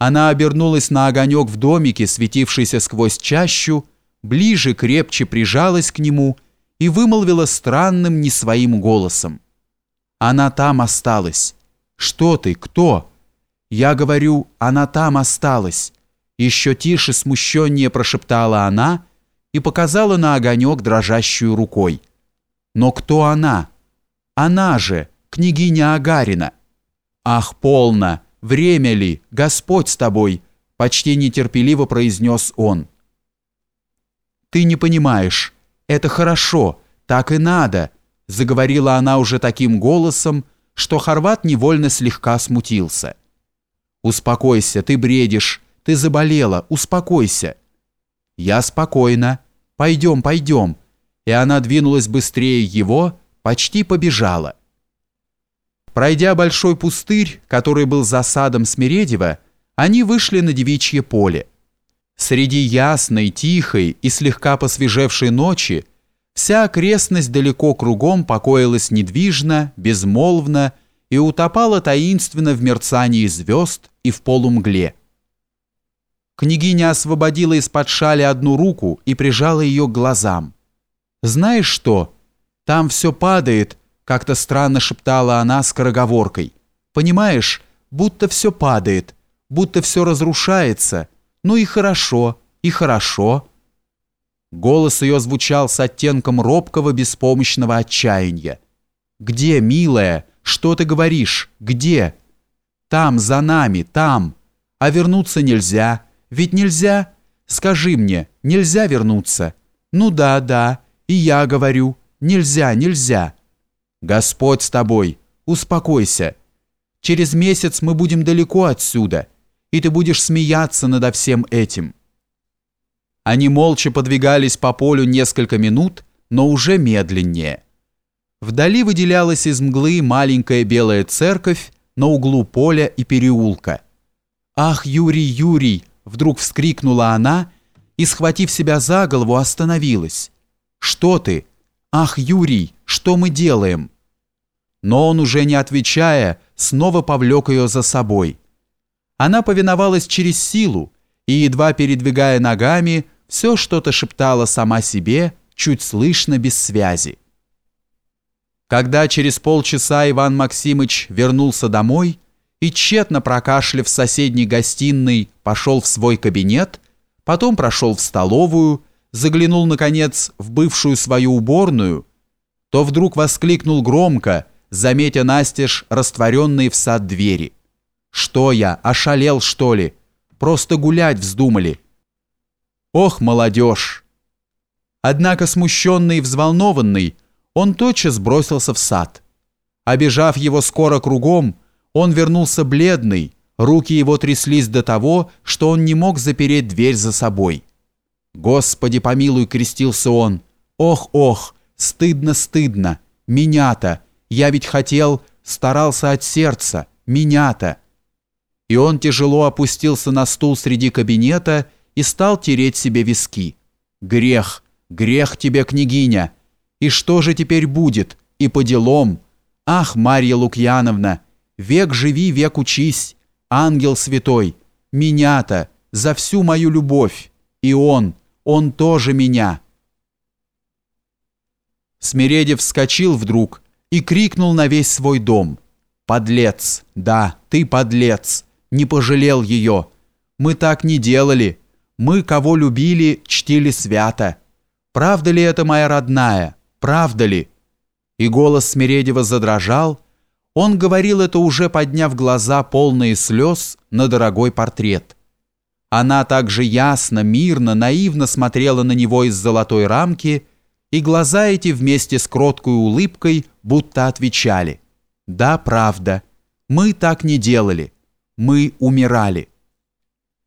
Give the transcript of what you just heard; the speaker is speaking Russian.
Она обернулась на огонек в домике, светившийся сквозь чащу, ближе, крепче прижалась к нему и вымолвила странным, не своим голосом. «Она там осталась. Что ты? Кто?» «Я говорю, она там осталась». Еще тише, смущеннее прошептала она и показала на огонек дрожащую рукой. «Но кто она?» «Она же, княгиня Агарина». «Ах, полно! Время ли? Господь с тобой!» Почти нетерпеливо произнес он. «Ты не понимаешь. Это хорошо. Так и надо», заговорила она уже таким голосом, что Хорват невольно слегка смутился. «Успокойся, ты бредишь, ты заболела, успокойся». «Я спокойна. Пойдем, пойдем». И она двинулась быстрее его, почти побежала. Пройдя большой пустырь, который был за садом Смиредева, они вышли на девичье поле. Среди ясной, тихой и слегка посвежевшей ночи вся окрестность далеко кругом покоилась недвижно, безмолвно и утопала таинственно в мерцании звезд и в полумгле. Княгиня освободила из-под шали одну руку и прижала ее к глазам. «Знаешь что? Там все падает, как-то странно шептала она скороговоркой. «Понимаешь, будто все падает, будто все разрушается. Ну и хорошо, и хорошо». Голос ее звучал с оттенком робкого беспомощного отчаяния. «Где, милая? Что ты говоришь? Где?» «Там, за нами, там. А вернуться нельзя. Ведь нельзя? Скажи мне, нельзя вернуться?» «Ну да, да. И я говорю, нельзя, нельзя». Господь с тобой, успокойся. Через месяц мы будем далеко отсюда, и ты будешь смеяться над всем этим». Они молча подвигались по полю несколько минут, но уже медленнее. Вдали выделялась из мглы маленькая белая церковь на углу поля и переулка. «Ах, Юрий, Юрий!» — вдруг вскрикнула она и, схватив себя за голову, остановилась. «Что ты? Ах, Юрий, что мы делаем?» Но он, уже не отвечая, снова повлек ее за собой. Она повиновалась через силу и, едва передвигая ногами, все что-то шептала сама себе, чуть слышно, без связи. Когда через полчаса Иван Максимыч вернулся домой и, тщетно прокашляв в соседней гостиной, пошел в свой кабинет, потом прошел в столовую, заглянул, наконец, в бывшую свою уборную, то вдруг воскликнул громко, заметя настежь растворенные в сад двери. «Что я, ошалел, что ли? Просто гулять вздумали!» «Ох, молодежь!» Однако смущенный и взволнованный, он тотчас бросился в сад. Обежав его скоро кругом, он вернулся бледный, руки его тряслись до того, что он не мог запереть дверь за собой. «Господи, помилуй!» — крестился он. «Ох, ох! Стыдно, стыдно! Меня-то! Я ведь хотел, старался от сердца, меня-то!» И он тяжело опустился на стул среди кабинета и стал тереть себе виски. «Грех! Грех тебе, княгиня! И что же теперь будет? И по делам! Ах, Марья Лукьяновна! Век живи, век учись! Ангел святой! Меня-то! За всю мою любовь! И он! Он тоже меня!» Смиредев вскочил вдруг и крикнул на весь свой дом. «Подлец! Да, ты подлец! Не пожалел ее! Мы так не делали! Мы, кого любили, чтили свято! Правда ли это, моя родная? Правда ли?» И голос Смиредева задрожал. Он говорил это уже подняв глаза, полные слез, на дорогой портрет. Она также ясно, мирно, наивно смотрела на него из золотой рамки, и глаза эти вместе с кроткой улыбкой будто отвечали. «Да, правда, мы так не делали, мы умирали».